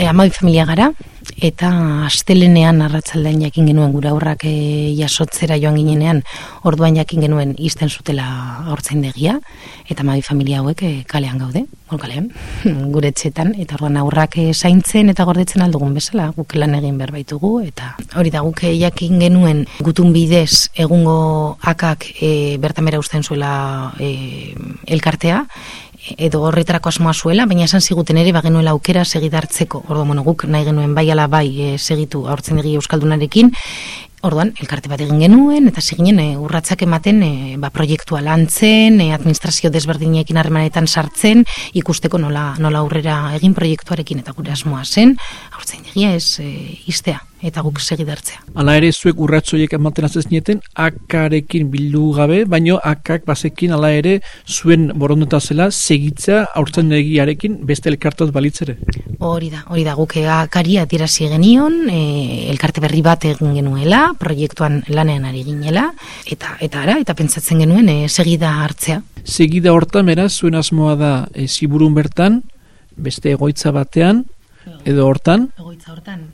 E, amabi familia gara, eta astelenean arratsaldean jakin genuen gura aurrak e, jasotzera joan ginenean, orduan jakin genuen izten zutela hortzaindegia eta amabi familia hauek e, kalean gaude, gol kalean, gure etxetan, eta orduan aurrak e, zaintzen eta gordetzen aldugun bezala, guk lan egin behar baitugu, eta hori da guk jakin genuen gutun bidez egungo akak e, bertan bera usten zuela e, elkartea, edo horretarako asmoa zuela, baina esan ziguten ere bagenuela aukera segidartzeko. Ordo, bueno, guk nahi genuen bai ala bai e, segitu aurtzen egi euskaldunarekin, Orduan, elkarte bat egin genuen, eta ziginen e, urratzak ematen e, ba, proiektua lantzen, e, administrazio desberdinekin harremanetan sartzen, ikusteko nola, nola aurrera egin proiektuarekin eta gure asmoa zen, aurtzen egia ez e, istea eta guk segidartzea. Hala ere, zuek urratzoiek ematen aziznieten, akarekin bildu gabe, baino akak basekin hala ere, zuen borondeta zela, segitza aurtzen egiarekin beste elkartot balitzere. Hori da, hori da, guk akari atirazi genion, e, elkarte berri bat egin genuela, proiektuan lanean ari ginela, eta eta ara, eta pentsatzen genuen e, segida hartzea. Segida hortan, beraz, zuen asmoa da, e, ziburun bertan, beste egoitza batean, edo hortan? Egoitza hortan.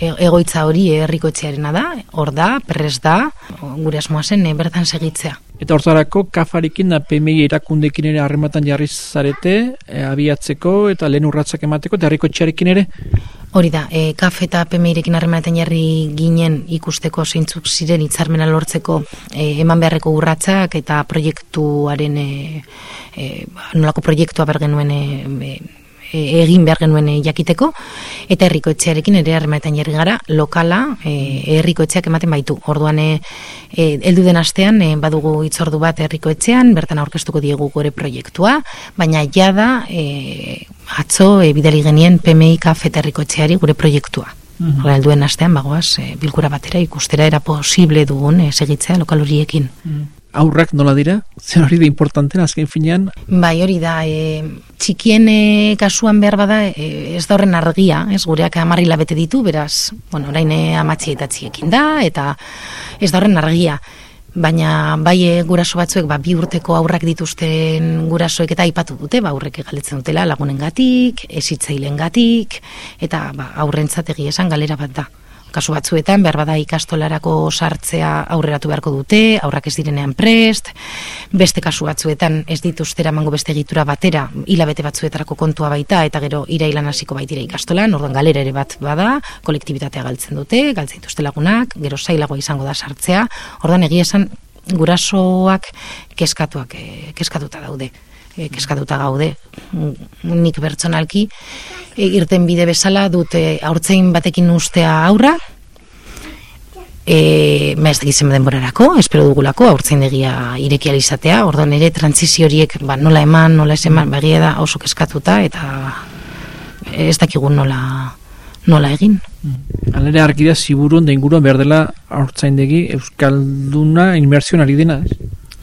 E, egoitza hori herriko etxearena da, hor da, perrez da, gure asmoa zen e, bertan segitzea. Eta hortarako kafarikin da PMI erakundekin ere harrematan jarri zarete, e, abiatzeko eta lehen urratzak emateko, eta herriko etxearekin ere? Hori da, e, kaf eta PMI-rekin harrematen jarri ginen ikusteko zeintzuk ziren hitzarmena lortzeko e, eman beharreko urratzak eta proiektuaren e, e, nolako proiektua bergenuen e, e, E, egin behar genuen e, jakiteko, eta herriko etxearekin ere harremaetan jarri gara, lokala e, herriko etxeak ematen baitu. Orduan, e, e, eldu den astean, e, badugu itzordu bat herriko etxean, bertan aurkeztuko diegu gore proiektua, baina jada, e, atzo, e, bidali genien PMI kafet herriko etxeari gure proiektua. Mm -hmm. astean, bagoaz, e, bilkura batera ikustera era posible dugun e, segitzea lokal horiekin. Mhm aurrak nola dira? Zer hori da importanten azken finean? Bai, hori da, e, txikien e, kasuan behar bada e, ez da horren argia, ez gureak amarrila bete ditu, beraz, bueno, orain e, amatzi eta txiekin da, eta ez da horren argia. Baina bai guraso batzuek ba, bi urteko aurrak dituzten gurasoek eta aipatu dute, ba, aurrek galetzen dutela lagunen gatik, esitzailen gatik, eta ba, aurrentzat esan galera bat da kasu batzuetan behar bada ikastolarako sartzea aurreratu beharko dute, aurrak ez direnean prest, beste kasu batzuetan ez dituztera mango beste egitura batera, hilabete batzuetarako kontua baita, eta gero irailan hasiko baitira ikastolan, orduan galera ere bat bada, kolektibitatea galtzen dute, galtzen dituzte lagunak, gero zailagoa izango da sartzea, orduan egia esan gurasoak keskatuak, eh, keskatuta daude e, keskatuta gaude nik bertsonalki e, irten bide bezala dute aurtzein batekin ustea aurra e, maiz egizien denborarako, espero dugulako aurtzein egia ireki izatea, orduan ere transizio horiek ba, nola eman, nola ez eman, bagia da oso keskatuta eta ez dakigun nola nola egin. Mm. Alere argi da ziburun da inguruan behar dela aurtzaindegi Euskalduna inmersioan ari dena, ez?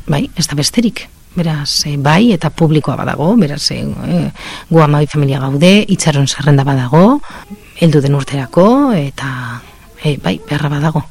Bai, ez da besterik beraz, e, bai, eta publikoa badago, beraz, e, e, gu amabi familia gaude, itxaron zerrenda badago, heldu den urterako, eta e, bai, beharra badago.